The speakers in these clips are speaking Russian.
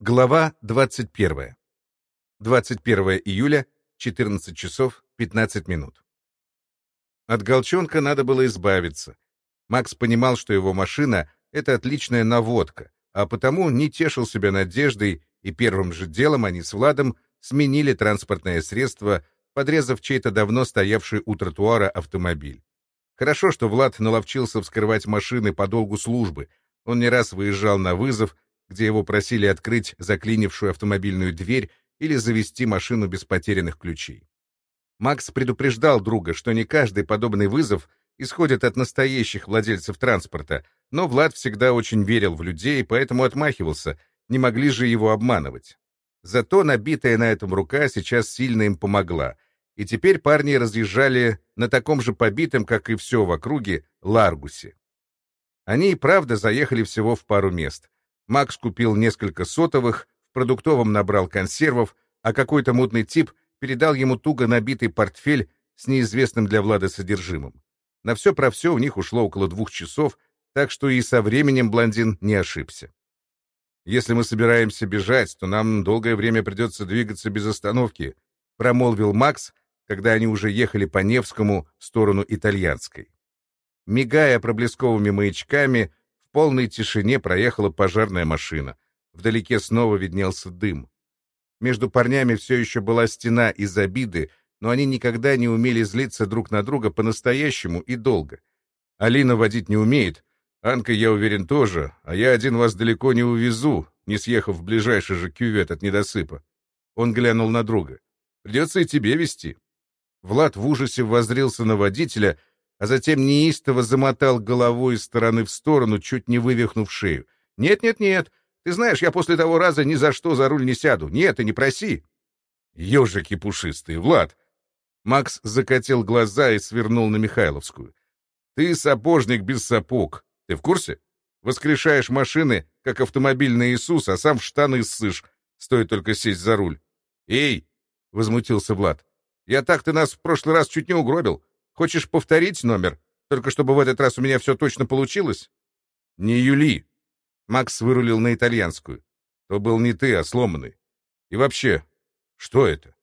Глава 21. 21 июля, 14 часов 15 минут. От Голчонка надо было избавиться. Макс понимал, что его машина — это отличная наводка, а потому не тешил себя надеждой, и первым же делом они с Владом сменили транспортное средство, подрезав чей-то давно стоявший у тротуара автомобиль. Хорошо, что Влад наловчился вскрывать машины по долгу службы. Он не раз выезжал на вызов — где его просили открыть заклинившую автомобильную дверь или завести машину без потерянных ключей. Макс предупреждал друга, что не каждый подобный вызов исходит от настоящих владельцев транспорта, но Влад всегда очень верил в людей, поэтому отмахивался, не могли же его обманывать. Зато набитая на этом рука сейчас сильно им помогла, и теперь парни разъезжали на таком же побитом, как и все в округе, Ларгусе. Они и правда заехали всего в пару мест — Макс купил несколько сотовых, в продуктовом набрал консервов, а какой-то мутный тип передал ему туго набитый портфель с неизвестным для Влада содержимым. На все про все у них ушло около двух часов, так что и со временем блондин не ошибся. «Если мы собираемся бежать, то нам долгое время придется двигаться без остановки», промолвил Макс, когда они уже ехали по Невскому в сторону Итальянской. Мигая проблесковыми маячками, полной тишине проехала пожарная машина. Вдалеке снова виднелся дым. Между парнями все еще была стена из обиды, но они никогда не умели злиться друг на друга по-настоящему и долго. Алина водить не умеет, Анка, я уверен, тоже, а я один вас далеко не увезу, не съехав в ближайший же кювет от недосыпа. Он глянул на друга. Придется и тебе вести. Влад в ужасе воззрился на водителя, а затем неистово замотал головой из стороны в сторону, чуть не вывихнув шею. «Нет-нет-нет, ты знаешь, я после того раза ни за что за руль не сяду. Нет, и не проси!» «Ежики пушистые, Влад!» Макс закатил глаза и свернул на Михайловскую. «Ты сапожник без сапог. Ты в курсе? Воскрешаешь машины, как автомобильный Иисус, а сам в штаны ссышь, стоит только сесть за руль. Эй!» — возмутился Влад. «Я так ты нас в прошлый раз чуть не угробил. Хочешь повторить номер? Только чтобы в этот раз у меня все точно получилось? Не Юли. Макс вырулил на итальянскую. То был не ты, а сломанный. И вообще, что это?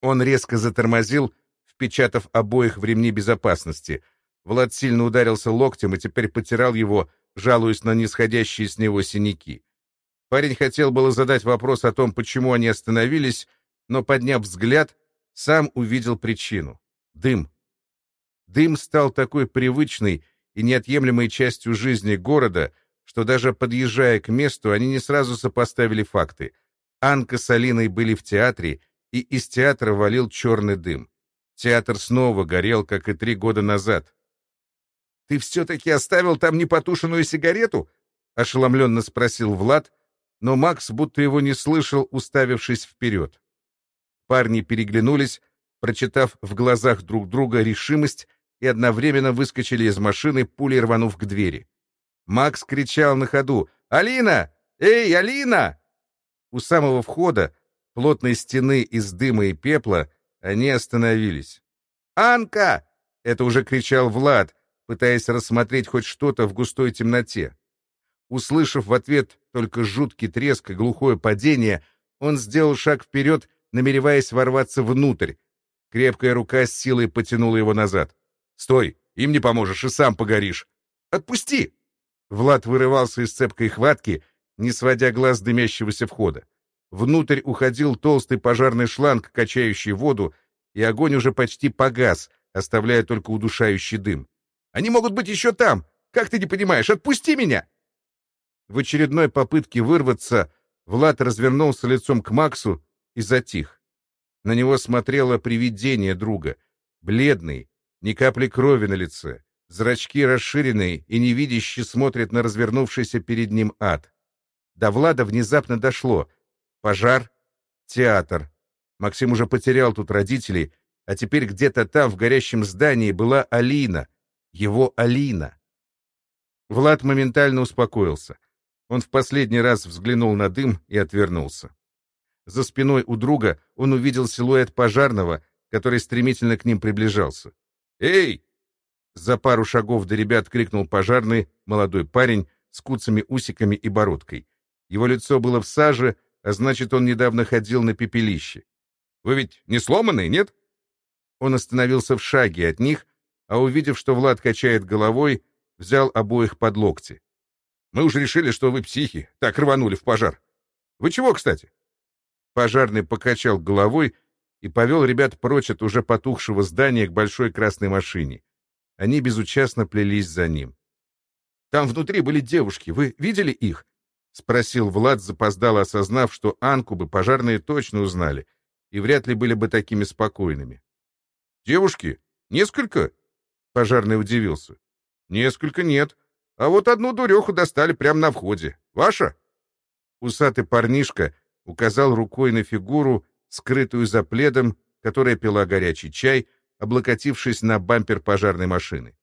Он резко затормозил, впечатав обоих в ремни безопасности. Влад сильно ударился локтем и теперь потирал его, жалуясь на нисходящие с него синяки. Парень хотел было задать вопрос о том, почему они остановились, но, подняв взгляд, сам увидел причину — дым. Дым стал такой привычной и неотъемлемой частью жизни города, что даже подъезжая к месту, они не сразу сопоставили факты. Анка с Алиной были в театре, и из театра валил черный дым. Театр снова горел, как и три года назад. «Ты все-таки оставил там непотушенную сигарету?» — ошеломленно спросил Влад, но Макс будто его не слышал, уставившись вперед. Парни переглянулись, прочитав в глазах друг друга решимость и одновременно выскочили из машины, пулей рванув к двери. Макс кричал на ходу «Алина! Эй, Алина!» У самого входа, плотной стены из дыма и пепла, они остановились. «Анка!» — это уже кричал Влад, пытаясь рассмотреть хоть что-то в густой темноте. Услышав в ответ только жуткий треск и глухое падение, он сделал шаг вперед, намереваясь ворваться внутрь. Крепкая рука с силой потянула его назад. Стой, им не поможешь и сам погоришь. Отпусти! Влад вырывался из цепкой хватки, не сводя глаз дымящегося входа. Внутрь уходил толстый пожарный шланг, качающий воду, и огонь уже почти погас, оставляя только удушающий дым. «Они могут быть еще там! Как ты не понимаешь? Отпусти меня!» В очередной попытке вырваться Влад развернулся лицом к Максу и затих. На него смотрело привидение друга, бледный, ни капли крови на лице. Зрачки расширенные и невидящие смотрят на развернувшийся перед ним ад. До Влада внезапно дошло. Пожар, театр. Максим уже потерял тут родителей, а теперь где-то там, в горящем здании, была Алина. Его Алина. Влад моментально успокоился. Он в последний раз взглянул на дым и отвернулся. За спиной у друга он увидел силуэт пожарного, который стремительно к ним приближался. «Эй!» За пару шагов до ребят крикнул пожарный молодой парень с куцами усиками и бородкой. Его лицо было в саже, а значит, он недавно ходил на пепелище. «Вы ведь не сломанный, нет?» Он остановился в шаге от них, а увидев, что Влад качает головой, взял обоих под локти. «Мы уже решили, что вы психи, так рванули в пожар. Вы чего, кстати?» Пожарный покачал головой и повел ребят прочь от уже потухшего здания к большой красной машине. Они безучастно плелись за ним. «Там внутри были девушки. Вы видели их?» — спросил Влад, запоздало осознав, что Анку бы пожарные точно узнали и вряд ли были бы такими спокойными. «Девушки? Несколько?» — пожарный удивился. «Несколько нет. А вот одну дуреху достали прямо на входе. Ваша?» Усатый парнишка указал рукой на фигуру, скрытую за пледом, которая пила горячий чай, облокотившись на бампер пожарной машины.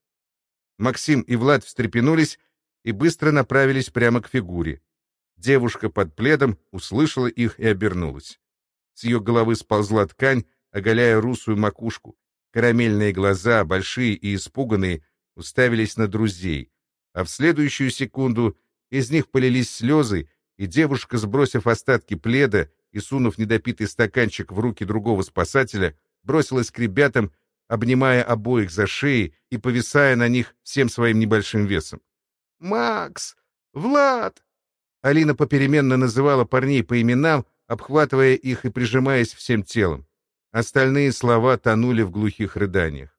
Максим и Влад встрепенулись и быстро направились прямо к фигуре. Девушка под пледом услышала их и обернулась. С ее головы сползла ткань, оголяя русую макушку. Карамельные глаза, большие и испуганные, уставились на друзей, а в следующую секунду из них полились слезы, и девушка, сбросив остатки пледа и сунув недопитый стаканчик в руки другого спасателя, бросилась к ребятам, обнимая обоих за шеи и повисая на них всем своим небольшим весом. «Макс! Влад!» Алина попеременно называла парней по именам, обхватывая их и прижимаясь всем телом. Остальные слова тонули в глухих рыданиях.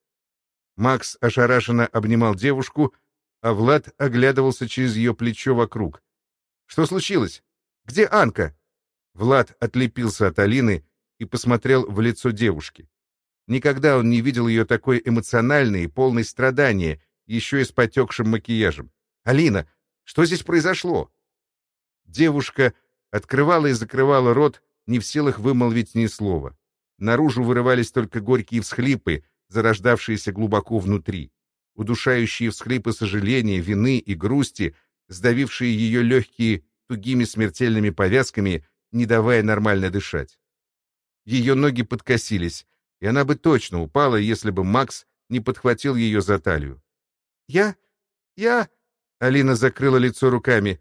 Макс ошарашенно обнимал девушку, а Влад оглядывался через ее плечо вокруг. «Что случилось? Где Анка?» Влад отлепился от Алины и посмотрел в лицо девушки. Никогда он не видел ее такой эмоциональной и полной страдания, еще и с потекшим макияжем. «Алина, что здесь произошло?» Девушка открывала и закрывала рот, не в силах вымолвить ни слова. Наружу вырывались только горькие всхлипы, зарождавшиеся глубоко внутри. Удушающие всхлипы сожаления, вины и грусти, сдавившие ее легкие тугими смертельными повязками, не давая нормально дышать. Ее ноги подкосились, и она бы точно упала, если бы Макс не подхватил ее за талию. «Я... я...» — Алина закрыла лицо руками.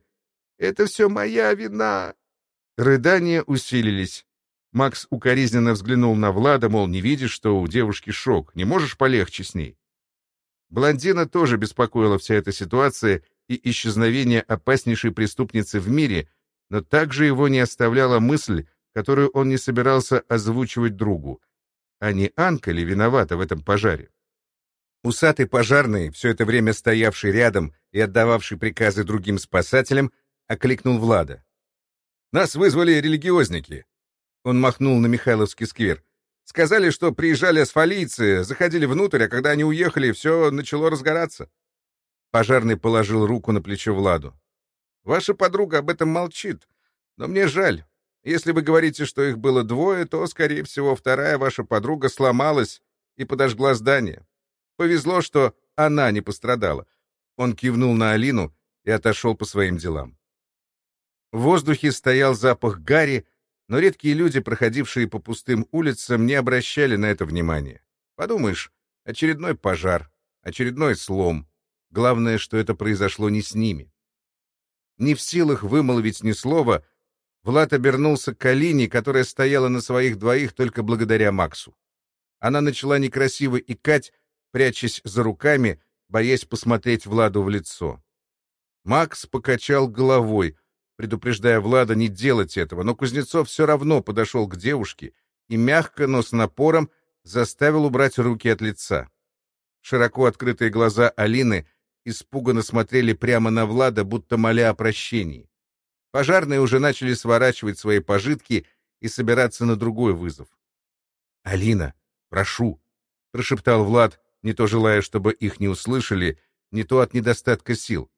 «Это все моя вина!» Рыдания усилились. Макс укоризненно взглянул на Влада, мол, не видишь, что у девушки шок, не можешь полегче с ней. Блондина тоже беспокоила вся эта ситуация и исчезновение опаснейшей преступницы в мире, но также его не оставляла мысль, которую он не собирался озвучивать другу — а не Анка ли виновата в этом пожаре? Усатый пожарный, все это время стоявший рядом и отдававший приказы другим спасателям, окликнул Влада. «Нас вызвали религиозники». Он махнул на Михайловский сквер. «Сказали, что приезжали асфалийцы, заходили внутрь, а когда они уехали, все начало разгораться». Пожарный положил руку на плечо Владу. «Ваша подруга об этом молчит, но мне жаль. Если вы говорите, что их было двое, то, скорее всего, вторая ваша подруга сломалась и подожгла здание. Повезло, что она не пострадала. Он кивнул на Алину и отошел по своим делам. В воздухе стоял запах гари, но редкие люди, проходившие по пустым улицам, не обращали на это внимания. Подумаешь, очередной пожар, очередной слом. Главное, что это произошло не с ними. Не в силах вымолвить ни слова — Влад обернулся к Алине, которая стояла на своих двоих только благодаря Максу. Она начала некрасиво икать, прячась за руками, боясь посмотреть Владу в лицо. Макс покачал головой, предупреждая Влада не делать этого, но Кузнецов все равно подошел к девушке и мягко, но с напором заставил убрать руки от лица. Широко открытые глаза Алины испуганно смотрели прямо на Влада, будто моля о прощении. Пожарные уже начали сворачивать свои пожитки и собираться на другой вызов. «Алина, прошу!» — прошептал Влад, не то желая, чтобы их не услышали, не то от недостатка сил.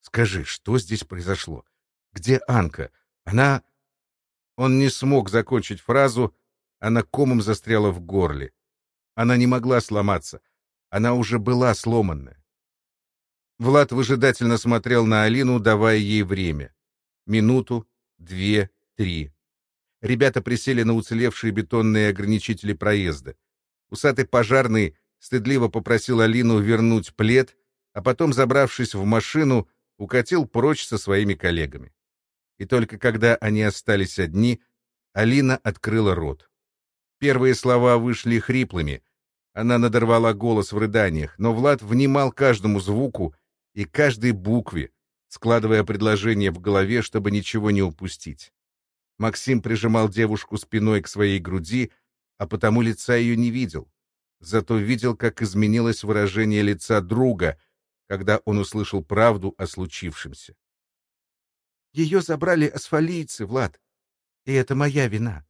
«Скажи, что здесь произошло? Где Анка? Она...» Он не смог закончить фразу, она комом застряла в горле. Она не могла сломаться. Она уже была сломанная. Влад выжидательно смотрел на Алину, давая ей время. Минуту, две, три. Ребята присели на уцелевшие бетонные ограничители проезда. Усатый пожарный стыдливо попросил Алину вернуть плед, а потом, забравшись в машину, укатил прочь со своими коллегами. и только когда они остались одни, Алина открыла рот. Первые слова вышли хриплыми. Она надорвала голос в рыданиях, но Влад внимал каждому звуку и каждой букве, складывая предложение в голове, чтобы ничего не упустить. Максим прижимал девушку спиной к своей груди, а потому лица ее не видел. Зато видел, как изменилось выражение лица друга, когда он услышал правду о случившемся. «Ее забрали асфалийцы, Влад, и это моя вина».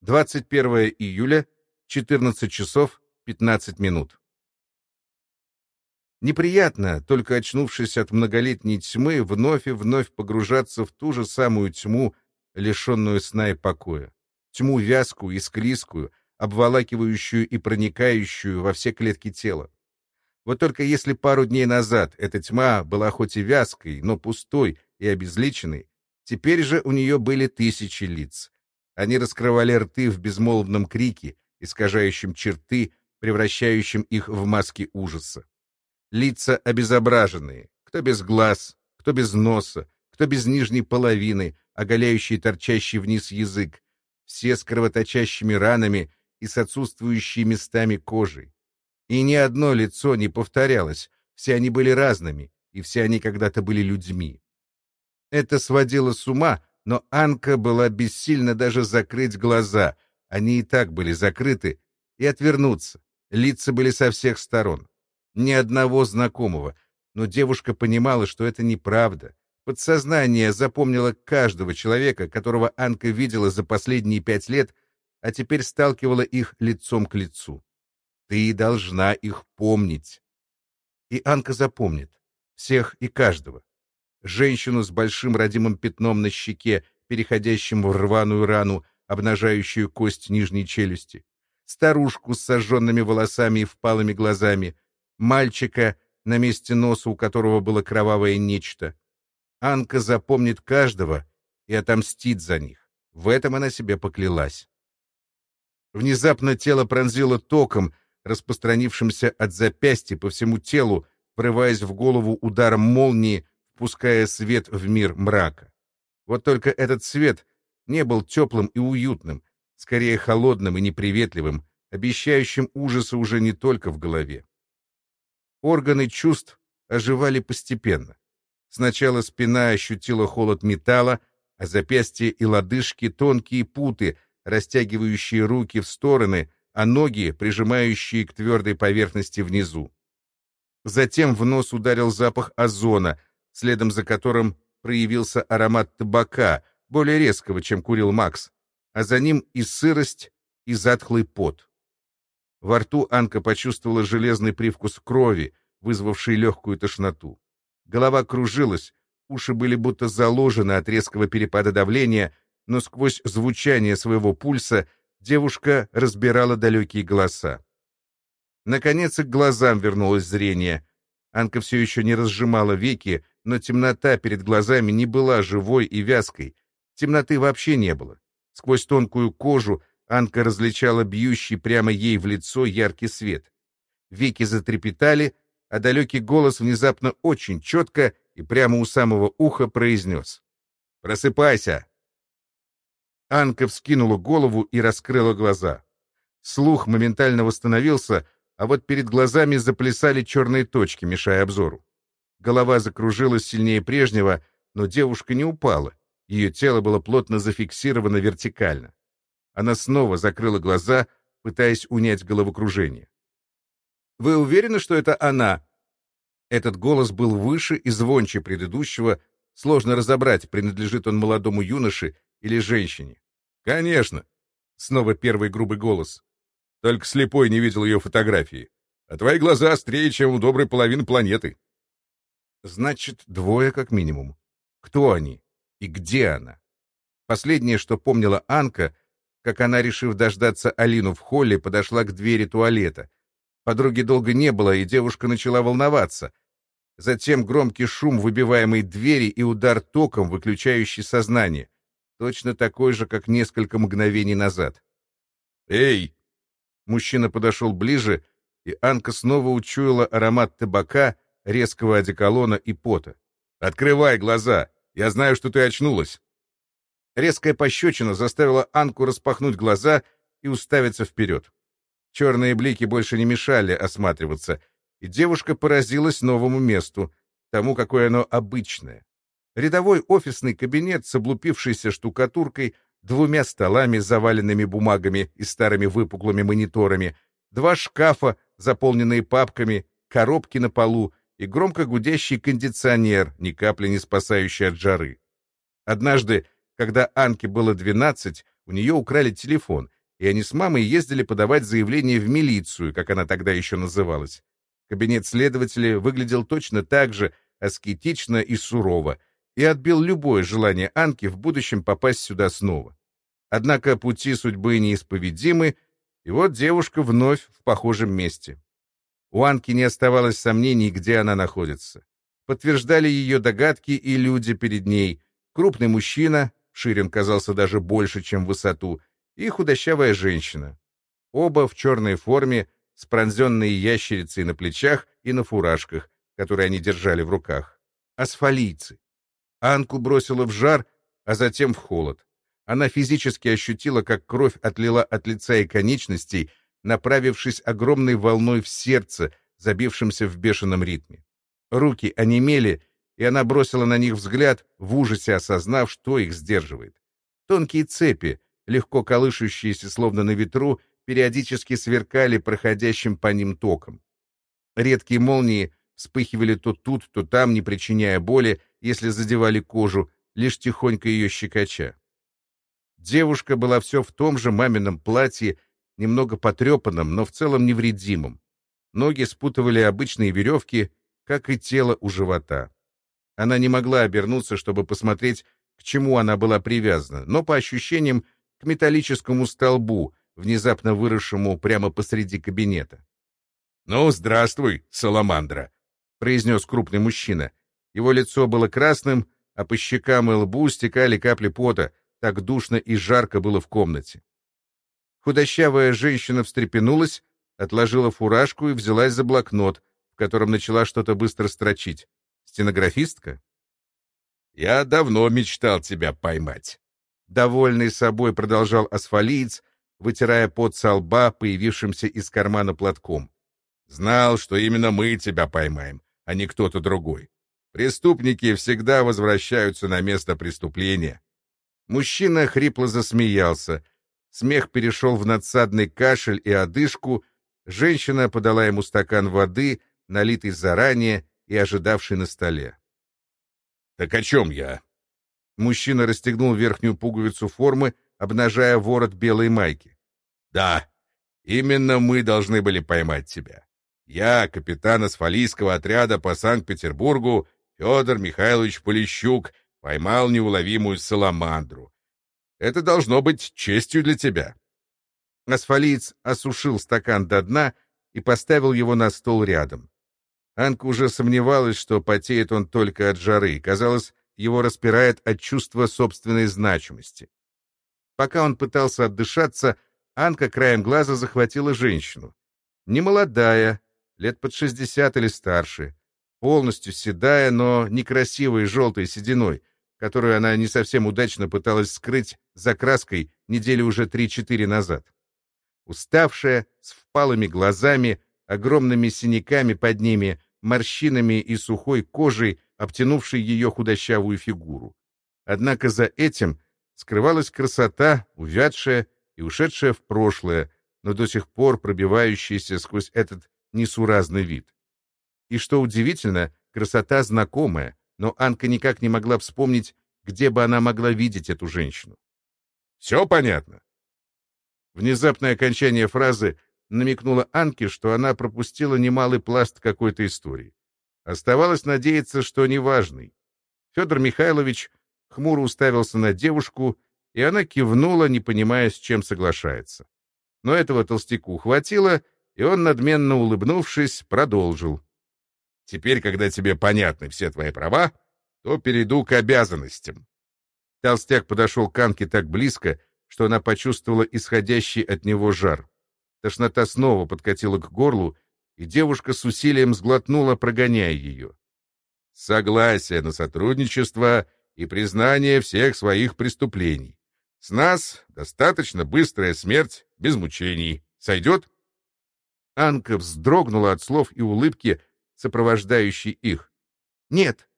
21 июля, 14 часов 15 минут. Неприятно, только очнувшись от многолетней тьмы, вновь и вновь погружаться в ту же самую тьму, лишенную сна и покоя. Тьму вязкую и склизкую, обволакивающую и проникающую во все клетки тела. Вот только если пару дней назад эта тьма была хоть и вязкой, но пустой и обезличенной, теперь же у нее были тысячи лиц. Они раскрывали рты в безмолвном крике, искажающем черты, превращающем их в маски ужаса. Лица обезображенные, кто без глаз, кто без носа, кто без нижней половины, оголяющий торчащий вниз язык, все с кровоточащими ранами и с отсутствующей местами кожей. И ни одно лицо не повторялось, все они были разными, и все они когда-то были людьми. Это сводило с ума, но Анка была бессильна даже закрыть глаза, они и так были закрыты, и отвернуться. Лица были со всех сторон ни одного знакомого, но девушка понимала, что это неправда. Подсознание запомнило каждого человека, которого Анка видела за последние пять лет, а теперь сталкивала их лицом к лицу. Ты должна их помнить. И Анка запомнит. Всех и каждого. Женщину с большим родимым пятном на щеке, переходящим в рваную рану, обнажающую кость нижней челюсти. Старушку с сожженными волосами и впалыми глазами — мальчика, на месте носа у которого было кровавое нечто. Анка запомнит каждого и отомстит за них. В этом она себе поклялась. Внезапно тело пронзило током, распространившимся от запястья по всему телу, врываясь в голову ударом молнии, впуская свет в мир мрака. Вот только этот свет не был теплым и уютным, скорее холодным и неприветливым, обещающим ужасы уже не только в голове. Органы чувств оживали постепенно. Сначала спина ощутила холод металла, а запястья и лодыжки — тонкие путы, растягивающие руки в стороны, а ноги, прижимающие к твердой поверхности внизу. Затем в нос ударил запах озона, следом за которым проявился аромат табака, более резкого, чем курил Макс, а за ним и сырость, и затхлый пот. Во рту Анка почувствовала железный привкус крови, вызвавший легкую тошноту. Голова кружилась, уши были будто заложены от резкого перепада давления, но сквозь звучание своего пульса девушка разбирала далекие голоса. Наконец к глазам вернулось зрение. Анка все еще не разжимала веки, но темнота перед глазами не была живой и вязкой. Темноты вообще не было. Сквозь тонкую кожу Анка различала бьющий прямо ей в лицо яркий свет. Веки затрепетали, а далекий голос внезапно очень четко и прямо у самого уха произнес. «Просыпайся!» Анка вскинула голову и раскрыла глаза. Слух моментально восстановился, а вот перед глазами заплясали черные точки, мешая обзору. Голова закружилась сильнее прежнего, но девушка не упала. Ее тело было плотно зафиксировано вертикально. Она снова закрыла глаза, пытаясь унять головокружение. «Вы уверены, что это она?» Этот голос был выше и звонче предыдущего, сложно разобрать, принадлежит он молодому юноше или женщине. «Конечно!» — снова первый грубый голос. «Только слепой не видел ее фотографии. А твои глаза острее, чем у доброй половины планеты». «Значит, двое как минимум. Кто они? И где она?» Последнее, что помнила Анка — как она, решив дождаться Алину в холле, подошла к двери туалета. Подруги долго не было, и девушка начала волноваться. Затем громкий шум выбиваемой двери и удар током, выключающий сознание. Точно такой же, как несколько мгновений назад. «Эй!» Мужчина подошел ближе, и Анка снова учуяла аромат табака, резкого одеколона и пота. «Открывай глаза! Я знаю, что ты очнулась». Резкая пощечина заставила Анку распахнуть глаза и уставиться вперед. Черные блики больше не мешали осматриваться, и девушка поразилась новому месту, тому, какое оно обычное. Рядовой офисный кабинет с облупившейся штукатуркой, двумя столами, заваленными бумагами и старыми выпуклыми мониторами, два шкафа, заполненные папками, коробки на полу и громко гудящий кондиционер, ни капли не спасающий от жары. Однажды, когда Анке было 12, у нее украли телефон, и они с мамой ездили подавать заявление в милицию, как она тогда еще называлась. Кабинет следователя выглядел точно так же, аскетично и сурово, и отбил любое желание Анки в будущем попасть сюда снова. Однако пути судьбы неисповедимы, и вот девушка вновь в похожем месте. У Анки не оставалось сомнений, где она находится. Подтверждали ее догадки и люди перед ней. Крупный мужчина, Ширин казался даже больше, чем в высоту, и худощавая женщина. Оба в черной форме, с пронзенной ящерицей на плечах и на фуражках, которые они держали в руках. Асфалийцы. Анку бросило в жар, а затем в холод. Она физически ощутила, как кровь отлила от лица и конечностей, направившись огромной волной в сердце, забившемся в бешеном ритме. Руки онемели, и она бросила на них взгляд, в ужасе осознав, что их сдерживает. Тонкие цепи, легко колышущиеся словно на ветру, периодически сверкали проходящим по ним током. Редкие молнии вспыхивали то тут, то там, не причиняя боли, если задевали кожу, лишь тихонько ее щекоча. Девушка была все в том же мамином платье, немного потрепанном, но в целом невредимом. Ноги спутывали обычные веревки, как и тело у живота. Она не могла обернуться, чтобы посмотреть, к чему она была привязана, но по ощущениям к металлическому столбу, внезапно выросшему прямо посреди кабинета. «Ну, здравствуй, Саламандра», — произнес крупный мужчина. Его лицо было красным, а по щекам и лбу стекали капли пота, так душно и жарко было в комнате. Худощавая женщина встрепенулась, отложила фуражку и взялась за блокнот, в котором начала что-то быстро строчить. Стенографистка? «Я давно мечтал тебя поймать», — довольный собой продолжал асфалиец, вытирая пот со лба, появившимся из кармана платком. «Знал, что именно мы тебя поймаем, а не кто-то другой. Преступники всегда возвращаются на место преступления». Мужчина хрипло засмеялся — Смех перешел в надсадный кашель и одышку. Женщина подала ему стакан воды, налитый заранее и ожидавший на столе. «Так о чем я?» Мужчина расстегнул верхнюю пуговицу формы, обнажая ворот белой майки. «Да, именно мы должны были поймать тебя. Я, капитан асфалийского отряда по Санкт-Петербургу, Федор Михайлович Полищук, поймал неуловимую саламандру, это должно быть честью для тебя. Асфалиец осушил стакан до дна и поставил его на стол рядом. Анка уже сомневалась, что потеет он только от жары. Казалось, его распирает от чувства собственной значимости. Пока он пытался отдышаться, Анка краем глаза захватила женщину. Немолодая, лет под шестьдесят или старше, полностью седая, но некрасивой желтой сединой — которую она не совсем удачно пыталась скрыть за краской недели уже три-четыре назад. Уставшая, с впалыми глазами, огромными синяками под ними, морщинами и сухой кожей, обтянувшей ее худощавую фигуру. Однако за этим скрывалась красота, увядшая и ушедшая в прошлое, но до сих пор пробивающаяся сквозь этот несуразный вид. И что удивительно, красота знакомая, но Анка никак не могла вспомнить, где бы она могла видеть эту женщину. «Все понятно?» Внезапное окончание фразы намекнуло Анке, что она пропустила немалый пласт какой-то истории. Оставалось надеяться, что неважный. Федор Михайлович хмуро уставился на девушку, и она кивнула, не понимая, с чем соглашается. Но этого толстяку хватило, и он, надменно улыбнувшись, продолжил. Теперь, когда тебе понятны все твои права, то перейду к обязанностям. Толстяк подошел к Анке так близко, что она почувствовала исходящий от него жар. Тошнота снова подкатила к горлу, и девушка с усилием сглотнула, прогоняя ее. Согласие на сотрудничество и признание всех своих преступлений. С нас достаточно быстрая смерть без мучений. Сойдет?» Анка вздрогнула от слов и улыбки, сопровождающей их. «Нет».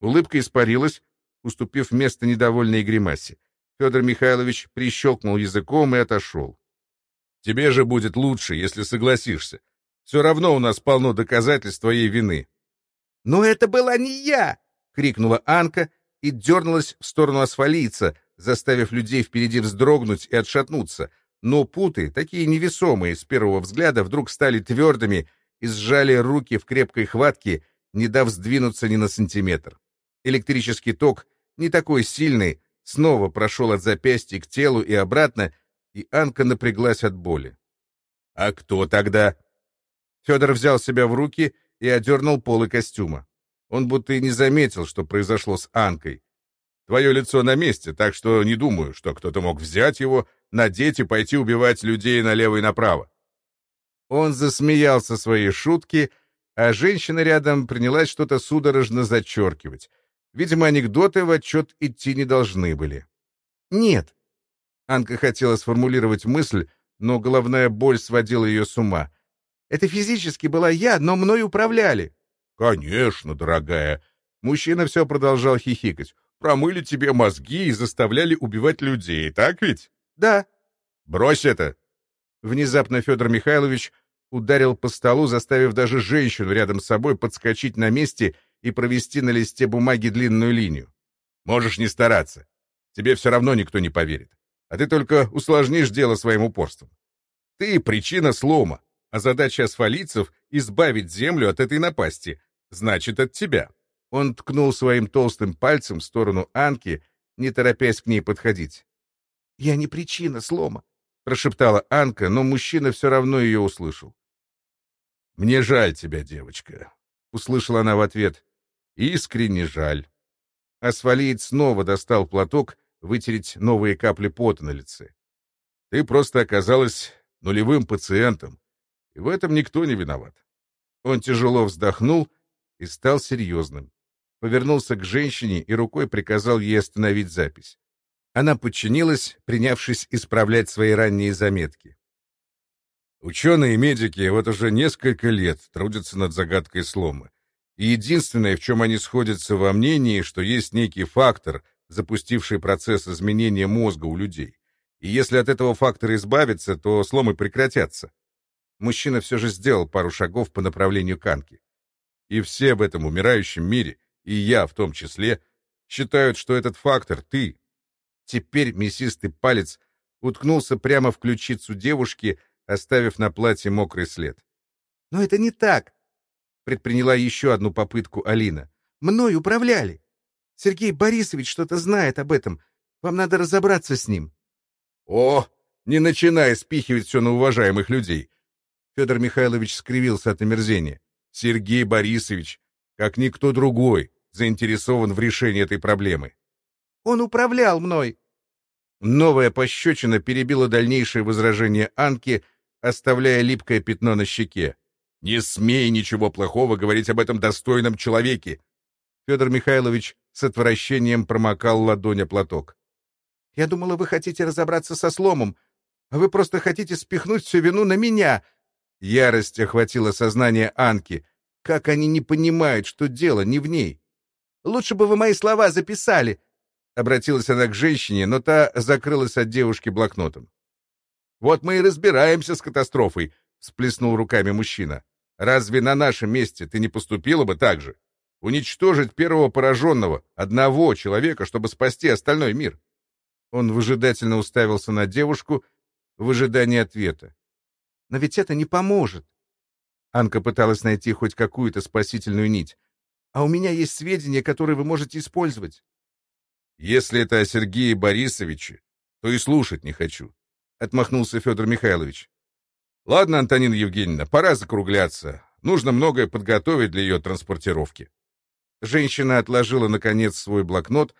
Улыбка испарилась, уступив место недовольной гримасе. Федор Михайлович прищелкнул языком и отошел. «Тебе же будет лучше, если согласишься. Все равно у нас полно доказательств твоей вины». «Но это была не я!» — крикнула Анка и дернулась в сторону асфалийца, заставив людей впереди вздрогнуть и отшатнуться. Но путы, такие невесомые с первого взгляда, вдруг стали твердыми и сжали руки в крепкой хватке, не дав сдвинуться ни на сантиметр. Электрический ток, не такой сильный, снова прошел от запястья к телу и обратно, и Анка напряглась от боли. «А кто тогда?» Федор взял себя в руки и одернул полы костюма. Он будто и не заметил, что произошло с Анкой. Твое лицо на месте, так что не думаю, что кто-то мог взять его, надеть и пойти убивать людей налево и направо. Он засмеялся своей шутки, а женщина рядом принялась что-то судорожно зачеркивать. Видимо, анекдоты в отчет идти не должны были. «Нет». Анка хотела сформулировать мысль, но головная боль сводила ее с ума. «Это физически была я, но мной управляли». «Конечно, дорогая». Мужчина все продолжал хихикать. «Промыли тебе мозги и заставляли убивать людей, так ведь?» «Да». «Брось это!» Внезапно Федор Михайлович ударил по столу, заставив даже женщину рядом с собой подскочить на месте и провести на листе бумаги длинную линию. «Можешь не стараться. Тебе все равно никто не поверит. А ты только усложнишь дело своим упорством. Ты — причина слома, а задача асфалийцев — избавить землю от этой напасти. Значит, от тебя». Он ткнул своим толстым пальцем в сторону Анки, не торопясь к ней подходить. «Я не причина слома», — прошептала Анка, но мужчина все равно ее услышал. «Мне жаль тебя, девочка», — услышала она в ответ. «Искренне жаль». Асфалиец снова достал платок вытереть новые капли пота на лице. «Ты просто оказалась нулевым пациентом, и в этом никто не виноват». Он тяжело вздохнул и стал серьезным. Повернулся к женщине и рукой приказал ей остановить запись. Она подчинилась, принявшись исправлять свои ранние заметки. Ученые и медики вот уже несколько лет трудятся над загадкой слома. И единственное, в чем они сходятся во мнении, что есть некий фактор, запустивший процесс изменения мозга у людей. И если от этого фактора избавиться, то сломы прекратятся. Мужчина все же сделал пару шагов по направлению Канки. И все в этом умирающем мире, и я в том числе, считают, что этот фактор — ты. Теперь мясистый палец уткнулся прямо в ключицу девушки, оставив на платье мокрый след. «Но это не так!» — предприняла еще одну попытку Алина. «Мной управляли! Сергей Борисович что-то знает об этом. Вам надо разобраться с ним». «О, не начинай спихивать все на уважаемых людей!» Федор Михайлович скривился от омерзения. «Сергей Борисович, как никто другой, заинтересован в решении этой проблемы». «Он управлял мной!» Новая пощечина перебила дальнейшее возражение Анки, оставляя липкое пятно на щеке. «Не смей ничего плохого говорить об этом достойном человеке!» Федор Михайлович с отвращением промокал ладонь платок. «Я думала, вы хотите разобраться со сломом, а вы просто хотите спихнуть всю вину на меня!» Ярость охватила сознание Анки. Как они не понимают, что дело не в ней? «Лучше бы вы мои слова записали!» Обратилась она к женщине, но та закрылась от девушки блокнотом. Вот мы и разбираемся с катастрофой, всплеснул руками мужчина. Разве на нашем месте ты не поступила бы так же? Уничтожить первого пораженного, одного человека, чтобы спасти остальной мир. Он выжидательно уставился на девушку в ожидании ответа. Но ведь это не поможет. Анка пыталась найти хоть какую-то спасительную нить. А у меня есть сведения, которые вы можете использовать. Если это о Сергее Борисовиче, то и слушать не хочу. — отмахнулся Федор Михайлович. «Ладно, Антонина Евгеньевна, пора закругляться. Нужно многое подготовить для ее транспортировки». Женщина отложила, наконец, свой блокнот,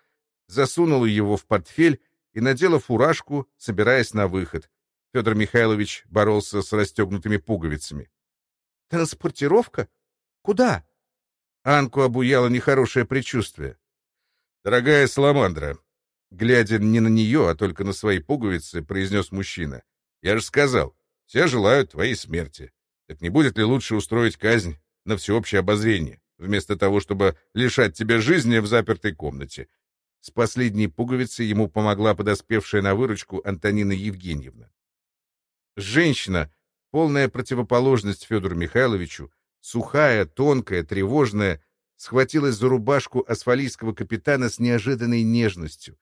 засунула его в портфель и надела фуражку, собираясь на выход. Федор Михайлович боролся с расстегнутыми пуговицами. «Транспортировка? Куда?» Анку обуяло нехорошее предчувствие. «Дорогая Саламандра», глядя не на нее, а только на свои пуговицы, произнес мужчина. «Я же сказал, все желают твоей смерти. Так не будет ли лучше устроить казнь на всеобщее обозрение, вместо того, чтобы лишать тебя жизни в запертой комнате?» С последней пуговицей ему помогла подоспевшая на выручку Антонина Евгеньевна. Женщина, полная противоположность Федору Михайловичу, сухая, тонкая, тревожная, схватилась за рубашку асфалийского капитана с неожиданной нежностью.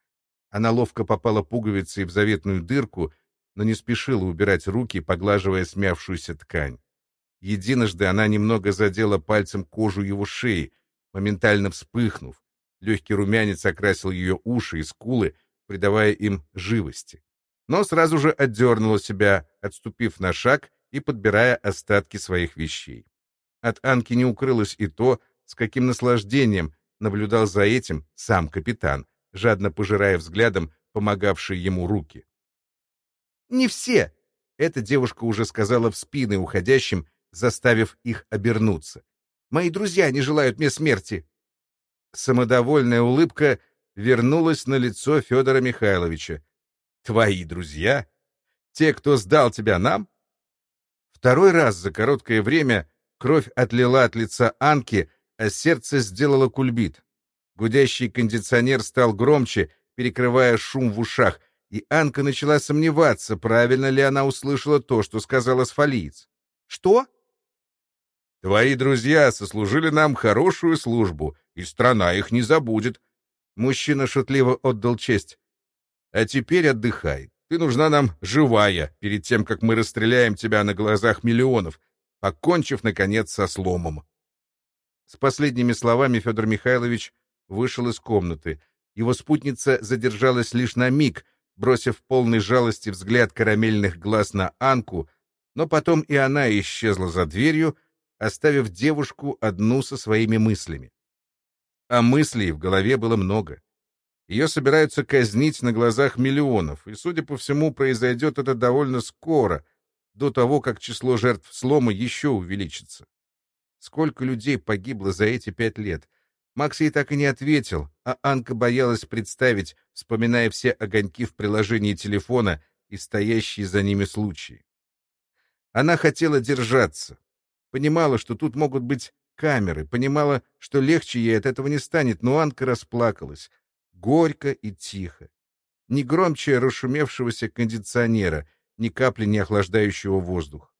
Она ловко попала пуговицей в заветную дырку, но не спешила убирать руки, поглаживая смявшуюся ткань. Единожды она немного задела пальцем кожу его шеи, моментально вспыхнув. Легкий румянец окрасил ее уши и скулы, придавая им живости. Но сразу же отдернула себя, отступив на шаг и подбирая остатки своих вещей. От Анки не укрылось и то, с каким наслаждением наблюдал за этим сам капитан, жадно пожирая взглядом помогавшие ему руки. «Не все!» — эта девушка уже сказала в спины уходящим, заставив их обернуться. «Мои друзья не желают мне смерти!» Самодовольная улыбка вернулась на лицо Федора Михайловича. «Твои друзья? Те, кто сдал тебя нам?» Второй раз за короткое время кровь отлила от лица Анки, а сердце сделало кульбит. Гудящий кондиционер стал громче, перекрывая шум в ушах, и Анка начала сомневаться, правильно ли она услышала то, что сказал асфалиец. «Что?» «Твои друзья сослужили нам хорошую службу, и страна их не забудет». Мужчина шутливо отдал честь. «А теперь отдыхай. Ты нужна нам живая, перед тем, как мы расстреляем тебя на глазах миллионов, покончив, наконец, со сломом». С последними словами Федор Михайлович вышел из комнаты. Его спутница задержалась лишь на миг, бросив полный жалости взгляд карамельных глаз на Анку, но потом и она исчезла за дверью, оставив девушку одну со своими мыслями. А мыслей в голове было много. Ее собираются казнить на глазах миллионов, и, судя по всему, произойдет это довольно скоро, до того, как число жертв слома еще увеличится. Сколько людей погибло за эти пять лет? Макс ей так и не ответил, а Анка боялась представить, вспоминая все огоньки в приложении телефона и стоящие за ними случаи. Она хотела держаться, Понимала, что тут могут быть камеры, понимала, что легче ей от этого не станет, но Анка расплакалась. Горько и тихо. Ни громче расшумевшегося кондиционера, ни капли не охлаждающего воздух.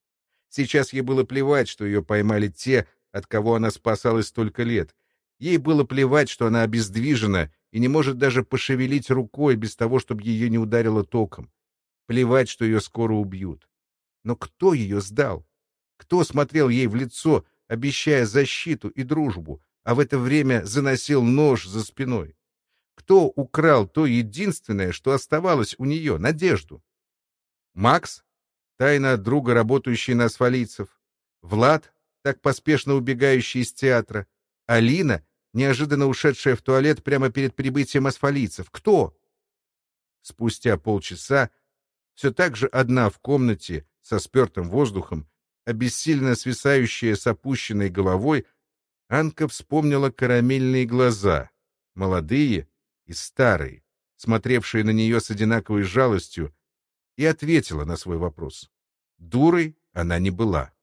Сейчас ей было плевать, что ее поймали те, от кого она спасалась столько лет. Ей было плевать, что она обездвижена и не может даже пошевелить рукой без того, чтобы ее не ударило током. Плевать, что ее скоро убьют. Но кто ее сдал? Кто смотрел ей в лицо, обещая защиту и дружбу, а в это время заносил нож за спиной? Кто украл то единственное, что оставалось у нее, надежду? Макс, тайно друга, работающий на асфалийцев, Влад, так поспешно убегающий из театра, Алина, неожиданно ушедшая в туалет прямо перед прибытием асфалийцев. Кто? Спустя полчаса, все так же одна в комнате со спертым воздухом, обессиленно свисающая с опущенной головой, Анка вспомнила карамельные глаза, молодые и старые, смотревшие на нее с одинаковой жалостью, и ответила на свой вопрос. Дурой она не была.